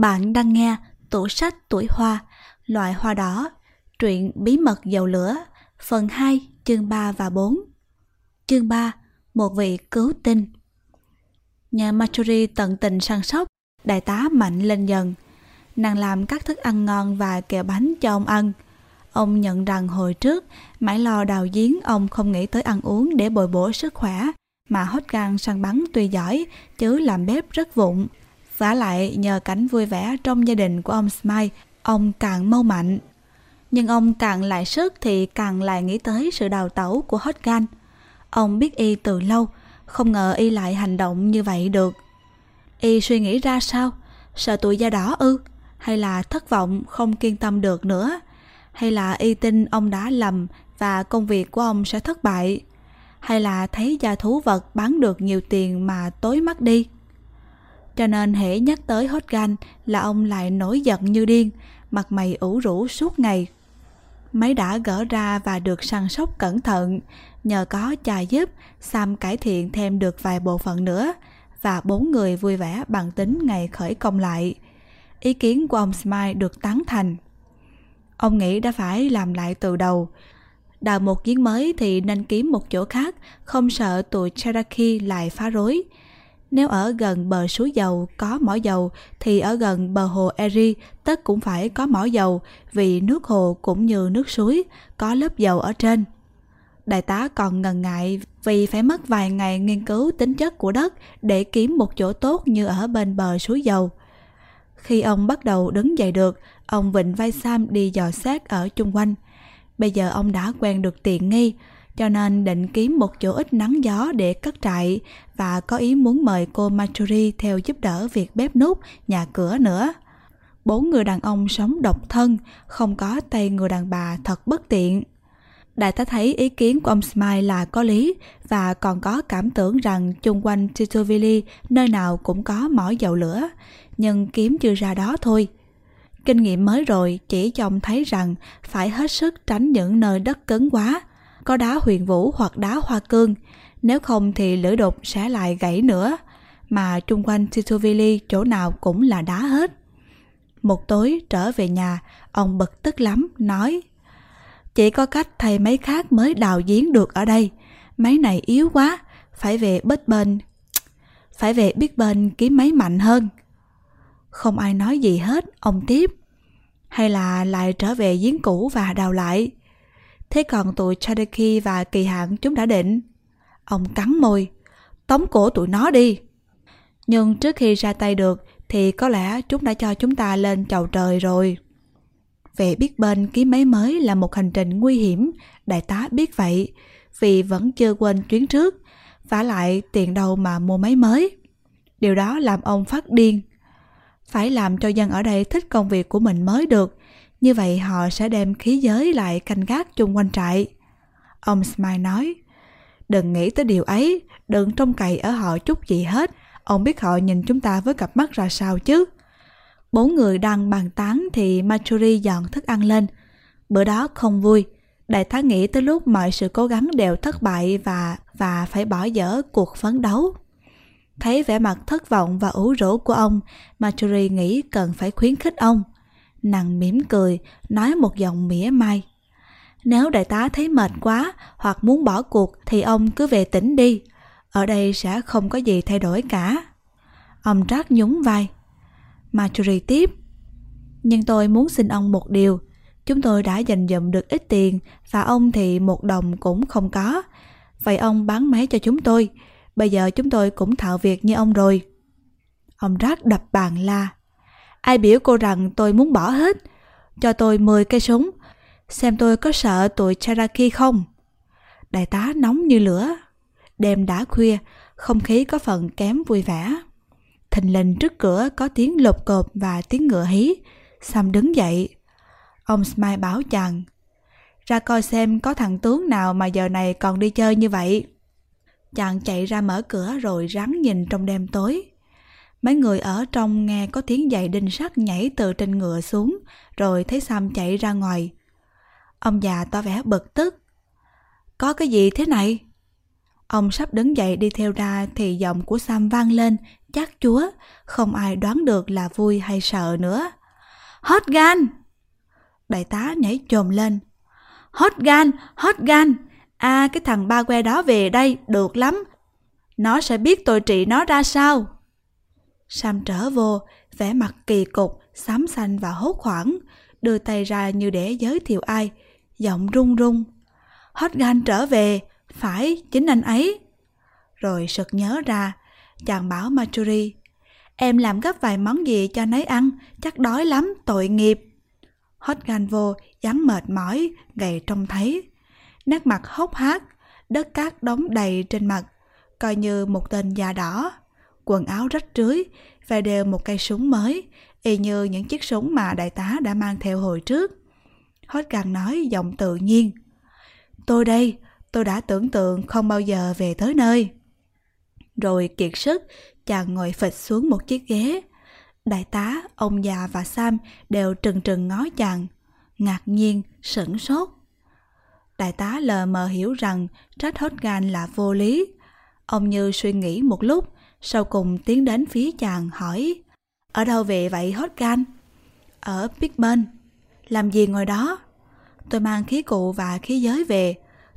Bạn đang nghe tủ sách tuổi hoa, loại hoa đỏ, truyện bí mật dầu lửa, phần 2, chương 3 và 4. Chương 3, một vị cứu tinh. Nhà Machuri tận tình săn sóc, đại tá mạnh lên dần. Nàng làm các thức ăn ngon và kẹo bánh cho ông ăn. Ông nhận rằng hồi trước, mãi lo đào giếng ông không nghĩ tới ăn uống để bồi bổ sức khỏe, mà hốt gan săn bắn tuy giỏi, chứ làm bếp rất vụng vả lại nhờ cảnh vui vẻ trong gia đình của ông Smile, ông càng mau mạnh. Nhưng ông càng lại sức thì càng lại nghĩ tới sự đào tẩu của hot Gun. Ông biết y từ lâu, không ngờ y lại hành động như vậy được. Y suy nghĩ ra sao? Sợ tuổi da đỏ ư? Hay là thất vọng không kiên tâm được nữa? Hay là y tin ông đã lầm và công việc của ông sẽ thất bại? Hay là thấy gia thú vật bán được nhiều tiền mà tối mắt đi? Cho nên hễ nhắc tới hot gan là ông lại nổi giận như điên, mặt mày ủ rũ suốt ngày. Máy đã gỡ ra và được săn sóc cẩn thận, nhờ có cha giúp, Sam cải thiện thêm được vài bộ phận nữa, và bốn người vui vẻ bằng tính ngày khởi công lại. Ý kiến của ông Smile được tán thành. Ông nghĩ đã phải làm lại từ đầu. Đào một giếng mới thì nên kiếm một chỗ khác, không sợ tụi Cherokee lại phá rối. Nếu ở gần bờ suối dầu có mỏ dầu thì ở gần bờ hồ Erie tất cũng phải có mỏ dầu vì nước hồ cũng như nước suối có lớp dầu ở trên. Đại tá còn ngần ngại vì phải mất vài ngày nghiên cứu tính chất của đất để kiếm một chỗ tốt như ở bên bờ suối dầu. Khi ông bắt đầu đứng dậy được, ông vịnh vai Sam đi dò xét ở chung quanh. Bây giờ ông đã quen được tiện nghi, cho nên định kiếm một chỗ ít nắng gió để cất trại và có ý muốn mời cô Marjorie theo giúp đỡ việc bếp nút, nhà cửa nữa. Bốn người đàn ông sống độc thân, không có tay người đàn bà thật bất tiện. Đại tá thấy ý kiến của ông Smile là có lý và còn có cảm tưởng rằng chung quanh Titovili nơi nào cũng có mỏ dầu lửa, nhưng kiếm chưa ra đó thôi. Kinh nghiệm mới rồi chỉ cho ông thấy rằng phải hết sức tránh những nơi đất cứng quá, có đá huyền vũ hoặc đá hoa cương, nếu không thì lửa đột sẽ lại gãy nữa, mà chung quanh Titovili chỗ nào cũng là đá hết. Một tối trở về nhà, ông bực tức lắm, nói Chỉ có cách thầy máy khác mới đào giếng được ở đây, máy này yếu quá, phải về bếp bên phải về biết bên kiếm máy mạnh hơn. Không ai nói gì hết, ông tiếp. Hay là lại trở về giếng cũ và đào lại. Thế còn tụi Cherokee và kỳ hạn chúng đã định. Ông cắn môi, tống cổ tụi nó đi. Nhưng trước khi ra tay được thì có lẽ chúng đã cho chúng ta lên chầu trời rồi. Về biết bên ký máy mới là một hành trình nguy hiểm, đại tá biết vậy, vì vẫn chưa quên chuyến trước, vả lại tiền đâu mà mua máy mới. Điều đó làm ông phát điên. Phải làm cho dân ở đây thích công việc của mình mới được, như vậy họ sẽ đem khí giới lại canh gác chung quanh trại. Ông Smile nói, đừng nghĩ tới điều ấy, đừng trông cậy ở họ chút gì hết. Ông biết họ nhìn chúng ta với cặp mắt ra sao chứ? Bốn người đang bàn tán thì Machuri dọn thức ăn lên. Bữa đó không vui. Đại tá nghĩ tới lúc mọi sự cố gắng đều thất bại và và phải bỏ dở cuộc phấn đấu. Thấy vẻ mặt thất vọng và ủ rũ của ông, Machuri nghĩ cần phải khuyến khích ông. Nàng mỉm cười, nói một giọng mỉa mai. Nếu đại tá thấy mệt quá hoặc muốn bỏ cuộc thì ông cứ về tỉnh đi. Ở đây sẽ không có gì thay đổi cả. Ông trác nhún vai. Marjorie tiếp. Nhưng tôi muốn xin ông một điều. Chúng tôi đã dành dụm được ít tiền và ông thì một đồng cũng không có. Vậy ông bán máy cho chúng tôi. Bây giờ chúng tôi cũng thạo việc như ông rồi. Ông Rác đập bàn la. Ai biểu cô rằng tôi muốn bỏ hết? Cho tôi 10 cây súng. Xem tôi có sợ tụi Cherokee không? Đại tá nóng như lửa. Đêm đã khuya, không khí có phần kém vui vẻ. Thình lình trước cửa có tiếng lột cộp và tiếng ngựa hí. Sam đứng dậy. Ông Smile báo chàng. Ra coi xem có thằng tướng nào mà giờ này còn đi chơi như vậy. Chàng chạy ra mở cửa rồi rắn nhìn trong đêm tối. Mấy người ở trong nghe có tiếng giày đinh sắt nhảy từ trên ngựa xuống, rồi thấy Sam chạy ra ngoài. Ông già tỏ vẻ bực tức. Có cái gì thế này? Ông sắp đứng dậy đi theo ra thì giọng của Sam vang lên chắc chúa, không ai đoán được là vui hay sợ nữa. hết gan! Đại tá nhảy chồm lên. hết gan, hết gan! À cái thằng ba que đó về đây, được lắm. Nó sẽ biết tôi trị nó ra sao. Sam trở vô, vẻ mặt kỳ cục, xám xanh và hốt hoảng, đưa tay ra như để giới thiệu ai, giọng run run. Hot gan trở về, phải, chính anh ấy. Rồi sực nhớ ra, chàng bảo maturi em làm gấp vài món gì cho nấy ăn, chắc đói lắm, tội nghiệp. Hot gan vô, dáng mệt mỏi, gầy trông thấy. Nét mặt hốc hác, đất cát đóng đầy trên mặt, coi như một tên da đỏ. Quần áo rách rưới, và đều một cây súng mới, y như những chiếc súng mà đại tá đã mang theo hồi trước. Hot gan nói giọng tự nhiên. Tôi đây, tôi đã tưởng tượng không bao giờ về tới nơi. Rồi kiệt sức, chàng ngồi phịch xuống một chiếc ghế. Đại tá, ông già và Sam đều trừng trừng ngó chàng, ngạc nhiên, sửng sốt. Đại tá lờ mờ hiểu rằng trách Hốt gan là vô lý. Ông như suy nghĩ một lúc, sau cùng tiến đến phía chàng hỏi Ở đâu về vậy hot gan? Ở Pitman. Làm gì ngồi đó? Tôi mang khí cụ và khí giới về.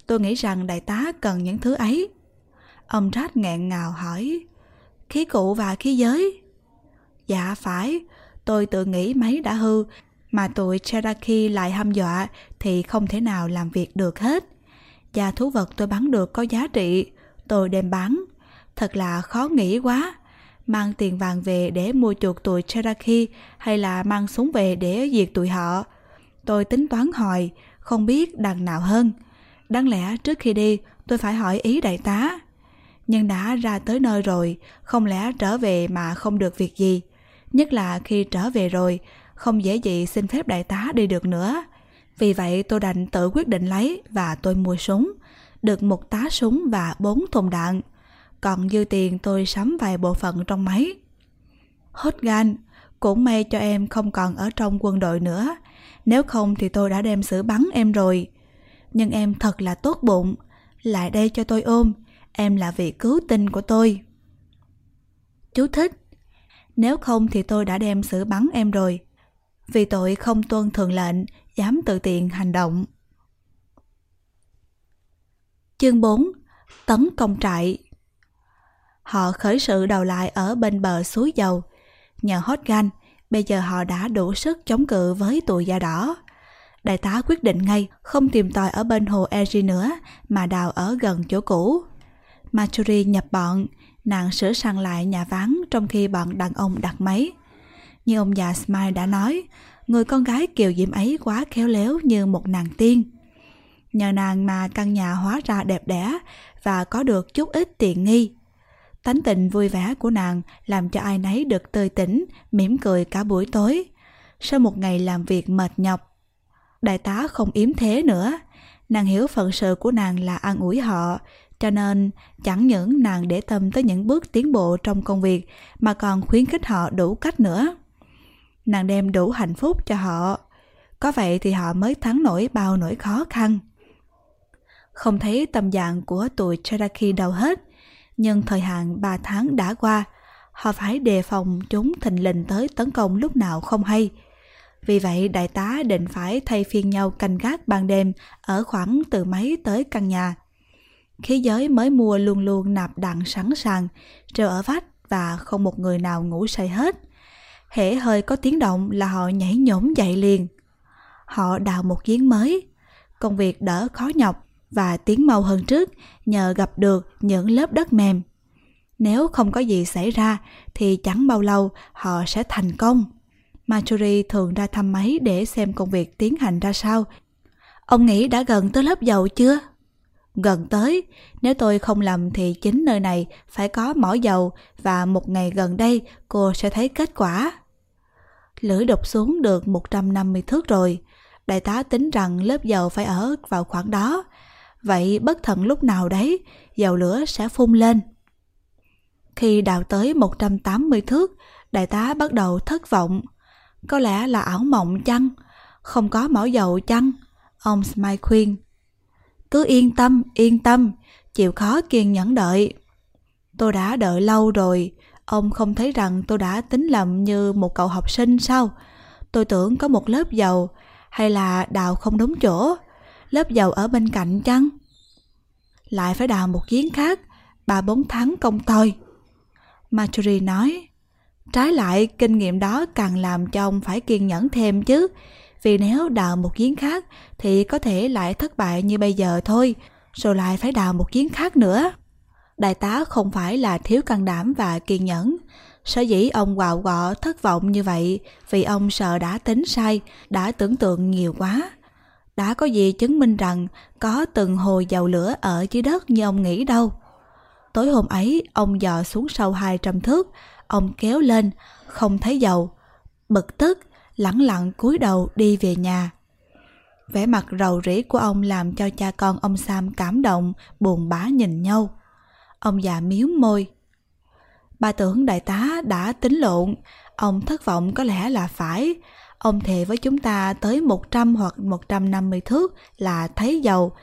Tôi nghĩ rằng đại tá cần những thứ ấy. Ông Rách nghẹn ngào hỏi Khí cụ và khí giới? Dạ phải, tôi tự nghĩ máy đã hư mà tụi Cherokee lại hăm dọa thì không thể nào làm việc được hết. Và thú vật tôi bắn được có giá trị, tôi đem bán. Thật là khó nghĩ quá. Mang tiền vàng về để mua chuộc tụi Cherokee hay là mang súng về để diệt tụi họ. Tôi tính toán hồi, không biết đằng nào hơn. Đáng lẽ trước khi đi tôi phải hỏi ý đại tá. Nhưng đã ra tới nơi rồi, không lẽ trở về mà không được việc gì. Nhất là khi trở về rồi, không dễ gì xin phép đại tá đi được nữa. Vì vậy tôi đành tự quyết định lấy và tôi mua súng. Được một tá súng và bốn thùng đạn. Còn dư tiền tôi sắm vài bộ phận trong máy. hết gan, cũng may cho em không còn ở trong quân đội nữa. Nếu không thì tôi đã đem xử bắn em rồi. Nhưng em thật là tốt bụng. Lại đây cho tôi ôm. Em là vị cứu tinh của tôi. Chú thích. Nếu không thì tôi đã đem xử bắn em rồi. Vì tội không tuân thường lệnh, dám tự tiện hành động. Chương 4 Tấn công trại Họ khởi sự đầu lại ở bên bờ suối dầu. Nhờ hot gan, bây giờ họ đã đủ sức chống cự với tụi da đỏ. Đại tá quyết định ngay không tìm tòi ở bên hồ Eri nữa mà đào ở gần chỗ cũ. maturi nhập bọn, nàng sửa sang lại nhà vắng trong khi bọn đàn ông đặt máy. Như ông già Smile đã nói, người con gái kiều diễm ấy quá khéo léo như một nàng tiên. Nhờ nàng mà căn nhà hóa ra đẹp đẽ và có được chút ít tiện nghi. Tánh tình vui vẻ của nàng làm cho ai nấy được tươi tỉnh, mỉm cười cả buổi tối. Sau một ngày làm việc mệt nhọc, đại tá không yếm thế nữa. Nàng hiểu phận sự của nàng là an ủi họ, cho nên chẳng những nàng để tâm tới những bước tiến bộ trong công việc mà còn khuyến khích họ đủ cách nữa. Nàng đem đủ hạnh phúc cho họ, có vậy thì họ mới thắng nổi bao nỗi khó khăn. Không thấy tâm dạng của tụi Cherokee đâu hết, nhưng thời hạn 3 tháng đã qua, họ phải đề phòng chúng thình lình tới tấn công lúc nào không hay. Vì vậy đại tá định phải thay phiên nhau canh gác ban đêm ở khoảng từ máy tới căn nhà. Khí giới mới mua luôn luôn nạp đạn sẵn sàng, treo ở vách và không một người nào ngủ say hết. Hễ hơi có tiếng động là họ nhảy nhổm dậy liền. Họ đào một giếng mới. Công việc đỡ khó nhọc và tiến mau hơn trước nhờ gặp được những lớp đất mềm. Nếu không có gì xảy ra thì chẳng bao lâu họ sẽ thành công. Marjorie thường ra thăm máy để xem công việc tiến hành ra sao. Ông nghĩ đã gần tới lớp dầu chưa? Gần tới, nếu tôi không lầm thì chính nơi này phải có mỏ dầu và một ngày gần đây cô sẽ thấy kết quả. Lưỡi đục xuống được 150 thước rồi. Đại tá tính rằng lớp dầu phải ở vào khoảng đó. Vậy bất thận lúc nào đấy, dầu lửa sẽ phun lên. Khi đào tới 180 thước, đại tá bắt đầu thất vọng. Có lẽ là ảo mộng chăng? Không có mỏ dầu chăng? Ông Smile khuyên. Cứ yên tâm, yên tâm, chịu khó kiên nhẫn đợi. Tôi đã đợi lâu rồi, Ông không thấy rằng tôi đã tính lầm như một cậu học sinh sao? Tôi tưởng có một lớp dầu, hay là đào không đúng chỗ, lớp dầu ở bên cạnh chăng? Lại phải đào một giếng khác, ba bốn tháng công tôi. Marjorie nói, trái lại kinh nghiệm đó càng làm cho ông phải kiên nhẫn thêm chứ, vì nếu đào một giếng khác thì có thể lại thất bại như bây giờ thôi, rồi lại phải đào một giếng khác nữa. Đại tá không phải là thiếu can đảm và kiên nhẫn. Sở dĩ ông quạo quọ thất vọng như vậy vì ông sợ đã tính sai, đã tưởng tượng nhiều quá. Đã có gì chứng minh rằng có từng hồ dầu lửa ở dưới đất như ông nghĩ đâu. Tối hôm ấy, ông dò xuống sâu 200 thước, ông kéo lên, không thấy dầu. Bực tức, lẳng lặng cúi đầu đi về nhà. Vẻ mặt rầu rĩ của ông làm cho cha con ông Sam cảm động, buồn bã nhìn nhau. Ông già miếu môi. Bà tưởng đại tá đã tính lộn, ông thất vọng có lẽ là phải. Ông thề với chúng ta tới 100 hoặc 150 thước là thấy dầu,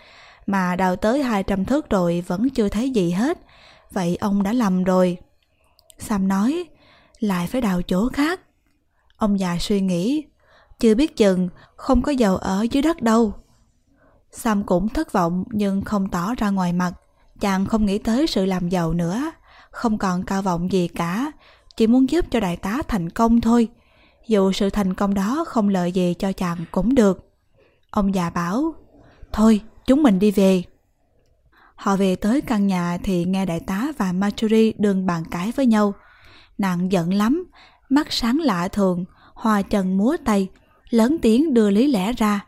mà đào tới 200 thước rồi vẫn chưa thấy gì hết. Vậy ông đã lầm rồi. Sam nói, lại phải đào chỗ khác. Ông già suy nghĩ, chưa biết chừng không có dầu ở dưới đất đâu. Sam cũng thất vọng nhưng không tỏ ra ngoài mặt. Chàng không nghĩ tới sự làm giàu nữa, không còn cao vọng gì cả, chỉ muốn giúp cho đại tá thành công thôi. Dù sự thành công đó không lợi gì cho chàng cũng được. Ông già bảo, thôi chúng mình đi về. Họ về tới căn nhà thì nghe đại tá và Marjorie đương bàn cãi với nhau. Nàng giận lắm, mắt sáng lạ thường, hoa chân múa tay, lớn tiếng đưa lý lẽ ra.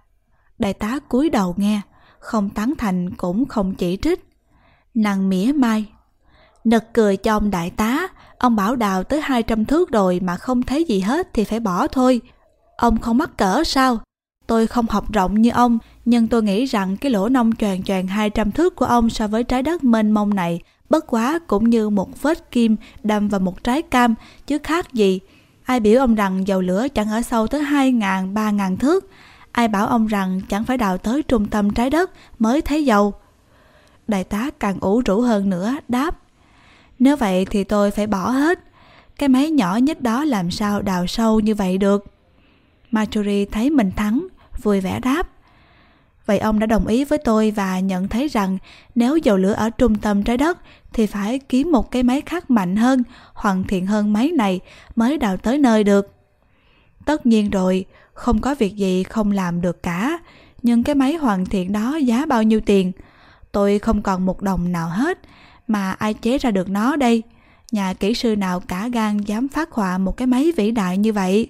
Đại tá cúi đầu nghe, không tán thành cũng không chỉ trích. Nàng mỉa mai. Nực cười cho ông đại tá, ông bảo đào tới 200 thước rồi mà không thấy gì hết thì phải bỏ thôi. Ông không mắc cỡ sao? Tôi không học rộng như ông, nhưng tôi nghĩ rằng cái lỗ nông tròn tròn 200 thước của ông so với trái đất mênh mông này bất quá cũng như một vết kim đâm vào một trái cam, chứ khác gì. Ai biểu ông rằng dầu lửa chẳng ở sâu tới 2.000, 3.000 thước. Ai bảo ông rằng chẳng phải đào tới trung tâm trái đất mới thấy dầu. Đại tá càng ủ rũ hơn nữa, đáp. Nếu vậy thì tôi phải bỏ hết. Cái máy nhỏ nhất đó làm sao đào sâu như vậy được. Marjorie thấy mình thắng, vui vẻ đáp. Vậy ông đã đồng ý với tôi và nhận thấy rằng nếu dầu lửa ở trung tâm trái đất thì phải kiếm một cái máy khác mạnh hơn, hoàn thiện hơn máy này mới đào tới nơi được. Tất nhiên rồi, không có việc gì không làm được cả, nhưng cái máy hoàn thiện đó giá bao nhiêu tiền? Tôi không còn một đồng nào hết, mà ai chế ra được nó đây? Nhà kỹ sư nào cả gan dám phát họa một cái máy vĩ đại như vậy?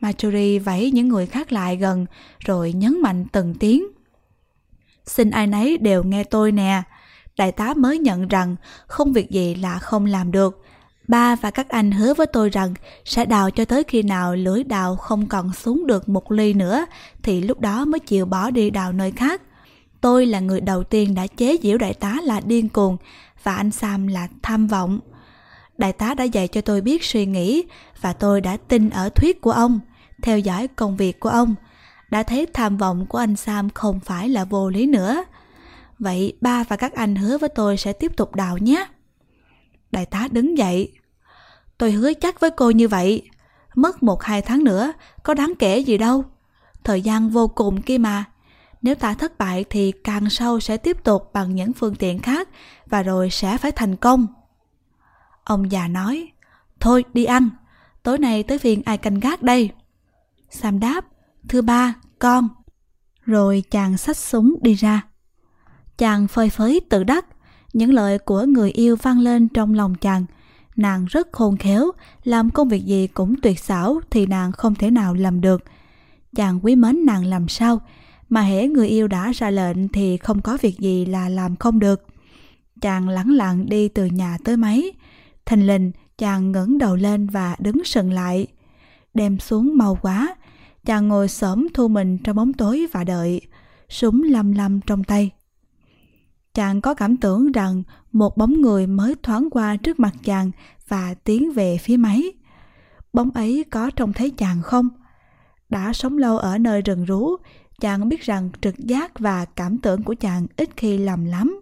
Marjorie vẫy những người khác lại gần, rồi nhấn mạnh từng tiếng. Xin ai nấy đều nghe tôi nè. Đại tá mới nhận rằng không việc gì là không làm được. Ba và các anh hứa với tôi rằng sẽ đào cho tới khi nào lưỡi đào không còn xuống được một ly nữa thì lúc đó mới chịu bỏ đi đào nơi khác. Tôi là người đầu tiên đã chế giễu đại tá là điên cuồng và anh Sam là tham vọng. Đại tá đã dạy cho tôi biết suy nghĩ và tôi đã tin ở thuyết của ông, theo dõi công việc của ông. Đã thấy tham vọng của anh Sam không phải là vô lý nữa. Vậy ba và các anh hứa với tôi sẽ tiếp tục đào nhé. Đại tá đứng dậy. Tôi hứa chắc với cô như vậy. Mất một hai tháng nữa, có đáng kể gì đâu. Thời gian vô cùng kia mà. Nếu ta thất bại thì càng sau sẽ tiếp tục bằng những phương tiện khác và rồi sẽ phải thành công. Ông già nói, thôi đi ăn, tối nay tới phiên ai canh gác đây? Sam đáp, thưa ba, con. Rồi chàng xách súng đi ra. Chàng phơi phới tự đắc, những lời của người yêu vang lên trong lòng chàng. Nàng rất khôn khéo, làm công việc gì cũng tuyệt xảo thì nàng không thể nào làm được. Chàng quý mến nàng làm sao, mà hễ người yêu đã ra lệnh thì không có việc gì là làm không được. Chàng lẳng lặng đi từ nhà tới máy. Thành lình, chàng ngẩng đầu lên và đứng sừng lại. Đem xuống mau quá, chàng ngồi xổm thu mình trong bóng tối và đợi, súng lăm lăm trong tay. Chàng có cảm tưởng rằng một bóng người mới thoáng qua trước mặt chàng và tiến về phía máy. Bóng ấy có trông thấy chàng không? Đã sống lâu ở nơi rừng rú, chàng biết rằng trực giác và cảm tưởng của chàng ít khi lầm lắm.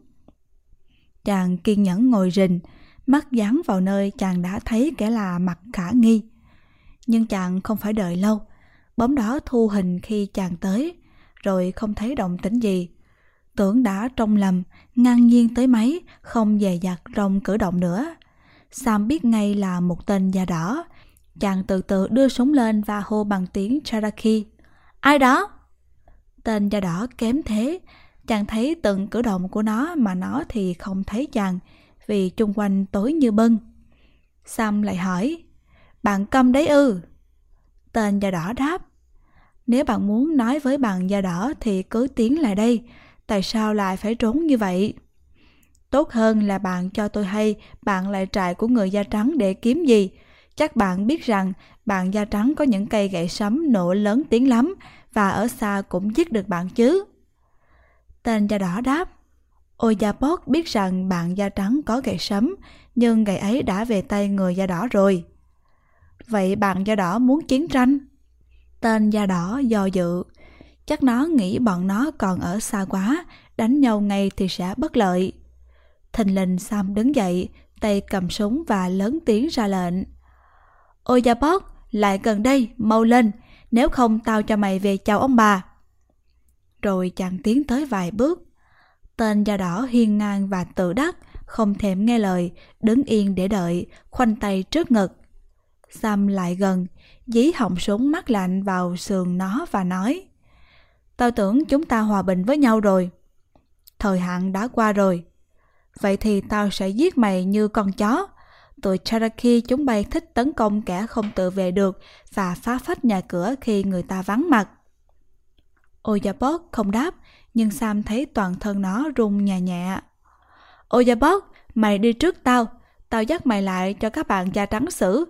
Chàng kiên nhẫn ngồi rình, mắt dán vào nơi chàng đã thấy kẻ là mặt khả nghi. Nhưng chàng không phải đợi lâu, bóng đó thu hình khi chàng tới, rồi không thấy động tĩnh gì. Tưởng đã trong lầm, ngang nhiên tới máy, không dè dặt trong cử động nữa. Sam biết ngay là một tên da đỏ. Chàng từ từ đưa súng lên và hô bằng tiếng Cherokee. Ai đó? Tên da đỏ kém thế, chàng thấy từng cử động của nó mà nó thì không thấy chàng, vì chung quanh tối như bưng. Sam lại hỏi, bạn câm đấy ư? Tên da đỏ đáp, nếu bạn muốn nói với bạn da đỏ thì cứ tiến lại đây, tại sao lại phải trốn như vậy? Tốt hơn là bạn cho tôi hay bạn lại trại của người da trắng để kiếm gì. Chắc bạn biết rằng bạn da trắng có những cây gậy sấm nổ lớn tiếng lắm và ở xa cũng giết được bạn chứ. Tên da đỏ đáp, Ôi da bót biết rằng bạn da trắng có gậy sấm, nhưng gậy ấy đã về tay người da đỏ rồi. Vậy bạn da đỏ muốn chiến tranh? Tên da đỏ do dự, chắc nó nghĩ bọn nó còn ở xa quá, đánh nhau ngay thì sẽ bất lợi. Thình lình Sam đứng dậy, tay cầm súng và lớn tiếng ra lệnh. Ôi da bót, lại gần đây, mau lên, nếu không tao cho mày về chào ông bà. Rồi chàng tiến tới vài bước. Tên da đỏ hiên ngang và tự đắc, không thèm nghe lời, đứng yên để đợi, khoanh tay trước ngực. Sam lại gần, dí họng súng mắt lạnh vào sườn nó và nói Tao tưởng chúng ta hòa bình với nhau rồi. Thời hạn đã qua rồi. Vậy thì tao sẽ giết mày như con chó. Tụi Cherokee chúng bay thích tấn công kẻ không tự vệ được và phá phách nhà cửa khi người ta vắng mặt. Oyabot không đáp, nhưng Sam thấy toàn thân nó run nhẹ nhẹ. Oyabot, mày đi trước tao, tao dắt mày lại cho các bạn da trắng xử.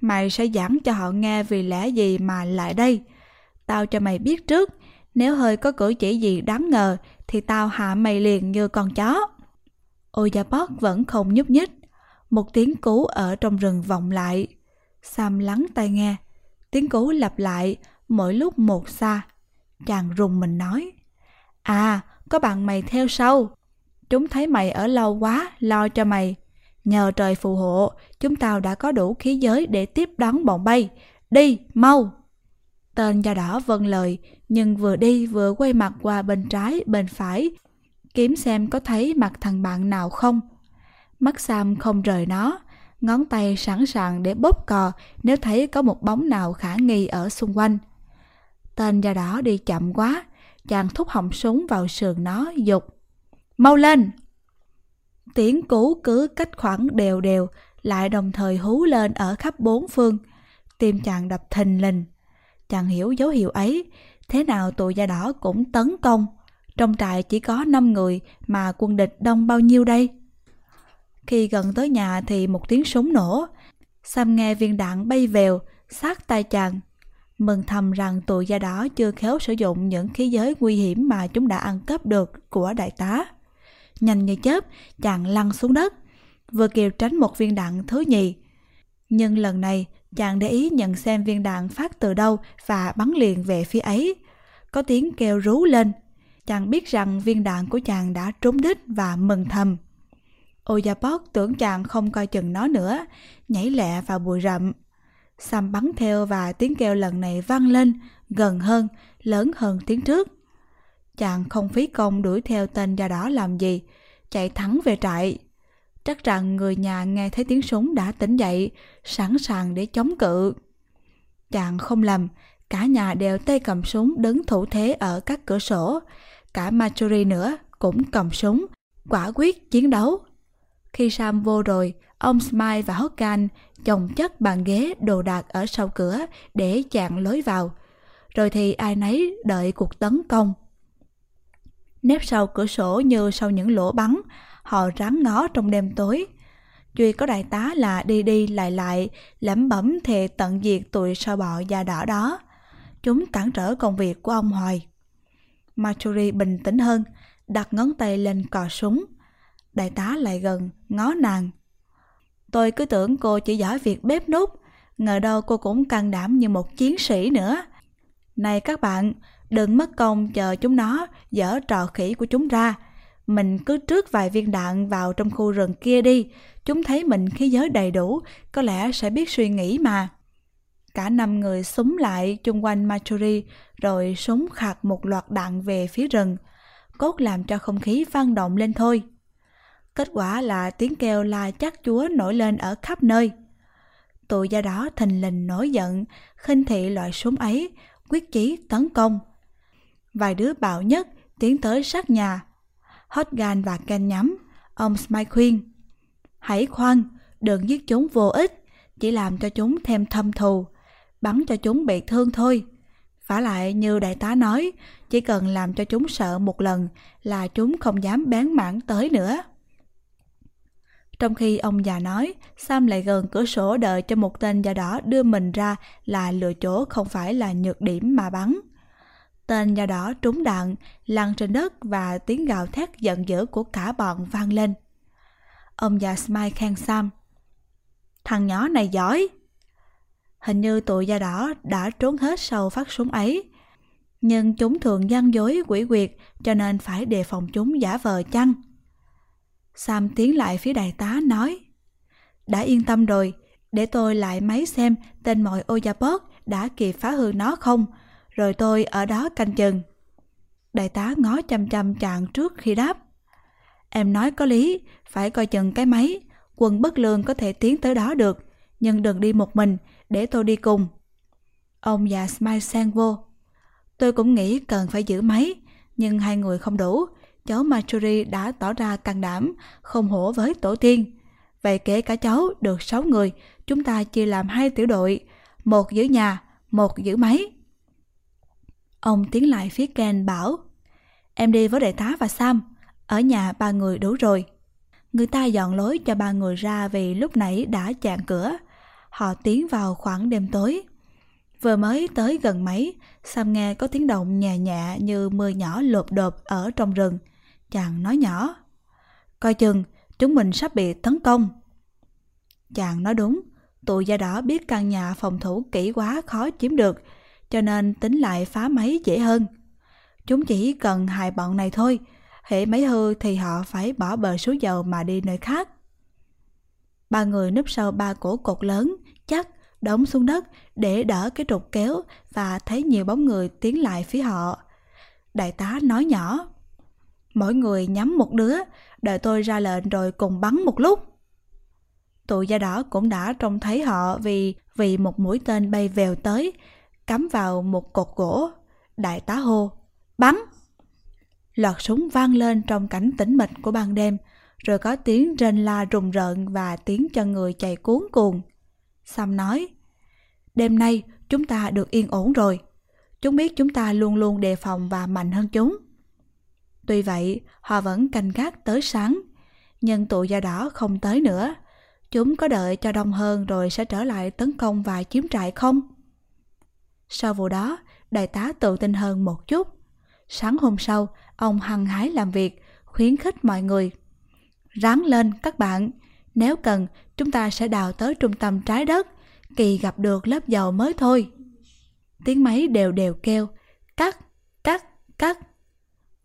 Mày sẽ giảng cho họ nghe vì lẽ gì mà lại đây. Tao cho mày biết trước, nếu hơi có cử chỉ gì đáng ngờ thì tao hạ mày liền như con chó. Oyabot vẫn không nhúc nhích. Một tiếng cú ở trong rừng vọng lại. Sam lắng tai nghe. Tiếng cú lặp lại, mỗi lúc một xa. Chàng rùng mình nói. À, có bạn mày theo sau. Chúng thấy mày ở lâu quá, lo cho mày. Nhờ trời phù hộ, chúng tao đã có đủ khí giới để tiếp đón bọn bay. Đi, mau! Tên da đỏ vâng lời, nhưng vừa đi vừa quay mặt qua bên trái, bên phải, kiếm xem có thấy mặt thằng bạn nào không. Mắt Sam không rời nó, ngón tay sẵn sàng để bóp cò nếu thấy có một bóng nào khả nghi ở xung quanh. Tên da đỏ đi chậm quá, chàng thúc họng súng vào sườn nó, dục. Mau lên! Tiếng cú cứ cách khoảng đều đều, lại đồng thời hú lên ở khắp bốn phương. Tim chàng đập thình lình. Chàng hiểu dấu hiệu ấy, thế nào tụi da đỏ cũng tấn công. Trong trại chỉ có 5 người mà quân địch đông bao nhiêu đây? Khi gần tới nhà thì một tiếng súng nổ. Sam nghe viên đạn bay vèo, sát tay chàng. Mừng thầm rằng tụi da đỏ chưa khéo sử dụng những khí giới nguy hiểm mà chúng đã ăn cắp được của đại tá. Nhanh như chớp, chàng lăn xuống đất, vừa kịp tránh một viên đạn thứ nhì. Nhưng lần này, chàng để ý nhận xem viên đạn phát từ đâu và bắn liền về phía ấy. Có tiếng kêu rú lên, chàng biết rằng viên đạn của chàng đã trúng đích và mừng thầm. Oyapok tưởng chàng không coi chừng nó nữa, nhảy lẹ vào bụi rậm. Sam bắn theo và tiếng kêu lần này vang lên, gần hơn, lớn hơn tiếng trước. Chàng không phí công đuổi theo tên da đỏ làm gì, chạy thẳng về trại. Chắc rằng người nhà nghe thấy tiếng súng đã tỉnh dậy, sẵn sàng để chống cự. Chàng không lầm, cả nhà đều tay cầm súng đứng thủ thế ở các cửa sổ. Cả Marjorie nữa cũng cầm súng, quả quyết chiến đấu. Khi Sam vô rồi, ông Smile và Hogan chồng chất bàn ghế đồ đạc ở sau cửa để chặn lối vào. Rồi thì ai nấy đợi cuộc tấn công. Nếp sau cửa sổ như sau những lỗ bắn, họ ráng ngó trong đêm tối. Duy có đại tá là đi đi lại lại, lẩm bẩm thề tận diệt tụi sao bọ da đỏ đó. Chúng cản trở công việc của ông Hoài. Marjorie bình tĩnh hơn, đặt ngón tay lên cò súng. Đại tá lại gần, ngó nàng. Tôi cứ tưởng cô chỉ giỏi việc bếp nút, ngờ đâu cô cũng can đảm như một chiến sĩ nữa. Này các bạn, đừng mất công chờ chúng nó dở trò khỉ của chúng ra. mình cứ trước vài viên đạn vào trong khu rừng kia đi, chúng thấy mình khí giới đầy đủ, có lẽ sẽ biết suy nghĩ mà. Cả năm người súng lại chung quanh Machuri, rồi súng khạc một loạt đạn về phía rừng, cốt làm cho không khí vang động lên thôi. Kết quả là tiếng kêu la chắc chúa nổi lên ở khắp nơi. Tụi gia đó thình lình nổi giận, khinh thị loại súng ấy, quyết chí tấn công. Vài đứa bạo nhất tiến tới sát nhà. Hotgan và Ken nhắm, ông Smite khuyên. Hãy khoan, đừng giết chúng vô ích, chỉ làm cho chúng thêm thâm thù, bắn cho chúng bị thương thôi. Phả lại như đại tá nói, chỉ cần làm cho chúng sợ một lần là chúng không dám bén mảng tới nữa. Trong khi ông già nói, Sam lại gần cửa sổ đợi cho một tên da đỏ đưa mình ra là lựa chỗ không phải là nhược điểm mà bắn. Tên da đỏ trúng đạn, lăn trên đất và tiếng gào thét giận dữ của cả bọn vang lên. Ông già Smile khen Sam. Thằng nhỏ này giỏi. Hình như tụi da đỏ đã trốn hết sau phát súng ấy. Nhưng chúng thường gian dối quỷ quyệt cho nên phải đề phòng chúng giả vờ chăng. Sam tiến lại phía đại tá nói Đã yên tâm rồi, để tôi lại máy xem tên mọi Oyapok đã kịp phá hư nó không, rồi tôi ở đó canh chừng. Đại tá ngó chăm chăm chàng trước khi đáp. Em nói có lý, phải coi chừng cái máy, quân bất lương có thể tiến tới đó được, nhưng đừng đi một mình, để tôi đi cùng. Ông già Smile sang vô. Tôi cũng nghĩ cần phải giữ máy, nhưng hai người không đủ, cháu Marjorie đã tỏ ra can đảm, không hổ với tổ tiên. Vậy kể cả cháu được 6 người, chúng ta chia làm hai tiểu đội, một giữ nhà, một giữ máy. Ông tiến lại phía Ken bảo, em đi với đại tá và Sam, ở nhà ba người đủ rồi. Người ta dọn lối cho ba người ra vì lúc nãy đã chạm cửa. Họ tiến vào khoảng đêm tối. Vừa mới tới gần máy, Sam nghe có tiếng động nhẹ nhẹ như mưa nhỏ lộp đột ở trong rừng. Chàng nói nhỏ. Coi chừng, chúng mình sắp bị tấn công. Chàng nói đúng, tụi da đỏ biết căn nhà phòng thủ kỹ quá khó chiếm được, cho nên tính lại phá máy dễ hơn. Chúng chỉ cần hai bọn này thôi, hệ máy hư thì họ phải bỏ bờ suối dầu mà đi nơi khác. Ba người núp sau ba cổ cột lớn, chắc, đóng xuống đất để đỡ cái trục kéo và thấy nhiều bóng người tiến lại phía họ. Đại tá nói nhỏ. Mỗi người nhắm một đứa, đợi tôi ra lệnh rồi cùng bắn một lúc. Tụi da đỏ cũng đã trông thấy họ vì vì một mũi tên bay vèo tới, cắm vào một cột gỗ. Đại tá hô, bắn! Loạt súng vang lên trong cảnh tĩnh mịch của ban đêm, rồi có tiếng rên la rùng rợn và tiếng chân người chạy cuốn cuồng. Sam nói, đêm nay chúng ta được yên ổn rồi. Chúng biết chúng ta luôn luôn đề phòng và mạnh hơn chúng. Tuy vậy, họ vẫn canh gác tới sáng, nhưng tụi da đỏ không tới nữa. Chúng có đợi cho đông hơn rồi sẽ trở lại tấn công và chiếm trại không? Sau vụ đó, đại tá tự tin hơn một chút. Sáng hôm sau, ông hăng hái làm việc, khuyến khích mọi người. Ráng lên các bạn, nếu cần chúng ta sẽ đào tới trung tâm trái đất, kỳ gặp được lớp dầu mới thôi. Tiếng máy đều đều kêu, cắt, cắt, cắt.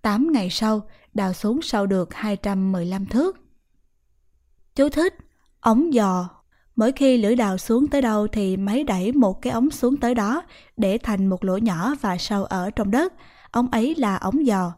8 ngày sau, đào xuống sâu được 215 thước. Chú thích, ống giò. Mỗi khi lưỡi đào xuống tới đâu thì máy đẩy một cái ống xuống tới đó để thành một lỗ nhỏ và sâu ở trong đất. Ống ấy là ống giò.